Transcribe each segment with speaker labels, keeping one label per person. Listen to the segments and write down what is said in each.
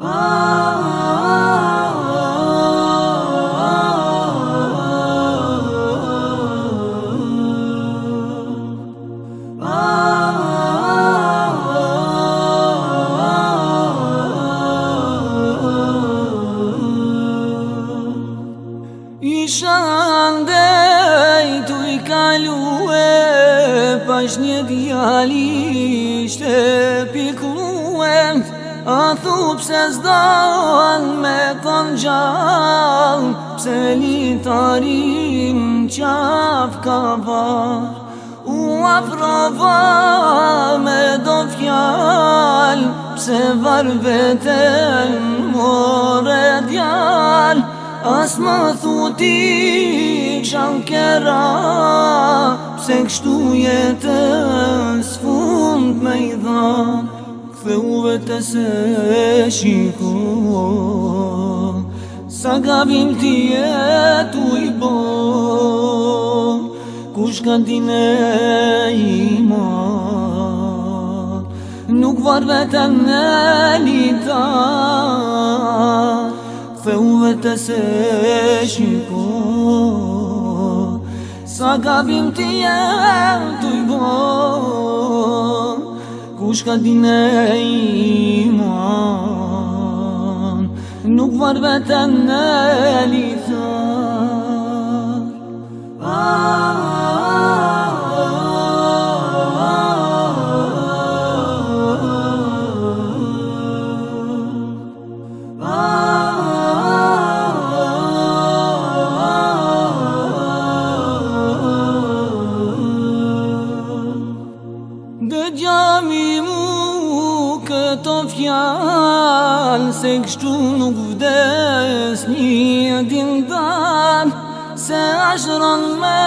Speaker 1: Ah... I shandej t'u i kalue Pash nje djali shte pikluen A thu pëse zdal me kon gjall Pse litarim qaf ka var U afrova me do fjall Pse var veten more djall As më thuti qan kera Pse kështu jetën të së shiko Sa gabim ti e tu i bo Kush ka ti ne i Nuk var vete në lita Feuve të së shiko Sa gabim ti e tu i ti e tu i bo shka dine iman Nuk var vetëm në lithar fjal Se kështu nuk vdes një din dan Se është rën me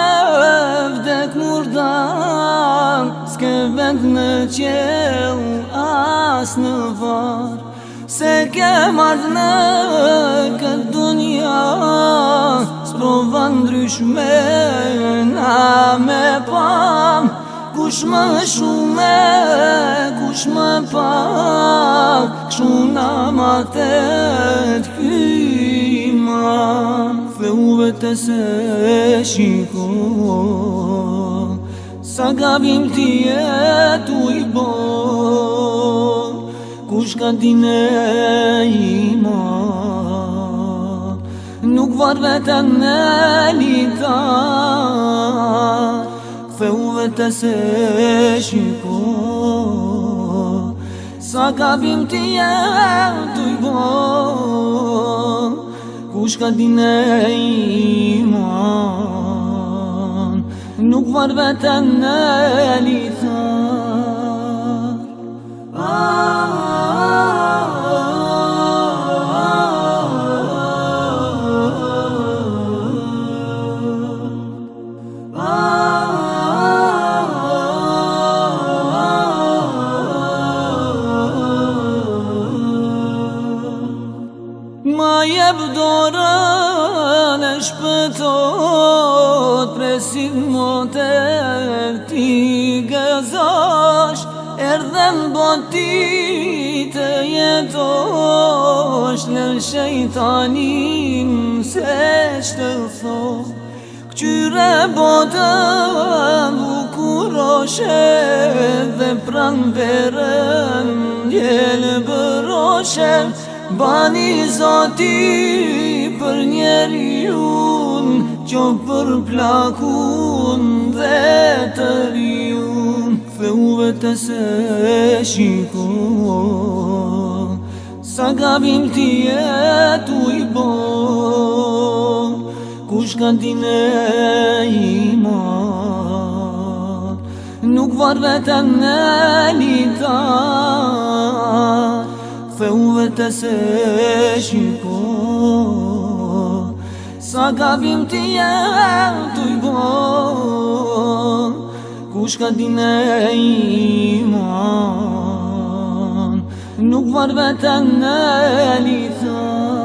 Speaker 1: vdek murdan Ske vend në qelë as në var Se ke mardë në këtë dunja Spro vën ndryshme na me pam Kush më shume, kush më pam Kështu nama të të pima Këfe uve të se shiko Sa gabim të jetu i bor Kusht ka t'i ne ima Nuk varve të melita Këfe uve të se shiko Sa gabim të jetë të i Kush ka dine iman Nuk var vetëm në lithan Ma jeb dora në shpëtot Presin mote ti gëzash Erdhen botit të jetosh Në shëjtanin se shtë thot Këqyre bote më Dhe pranë berën djelë bëroshe Bani zoti për njeri unë Qo për plakun dhe të ri un Feuve të se shiko Sa gabim ti e tu i bo Kush ka ne i ma Nuk var vetëm e një tarë Për u vetë se shiko Sa gabim t'i e t'u i bo Kushka t'i ne i Nuk var vetë në elitë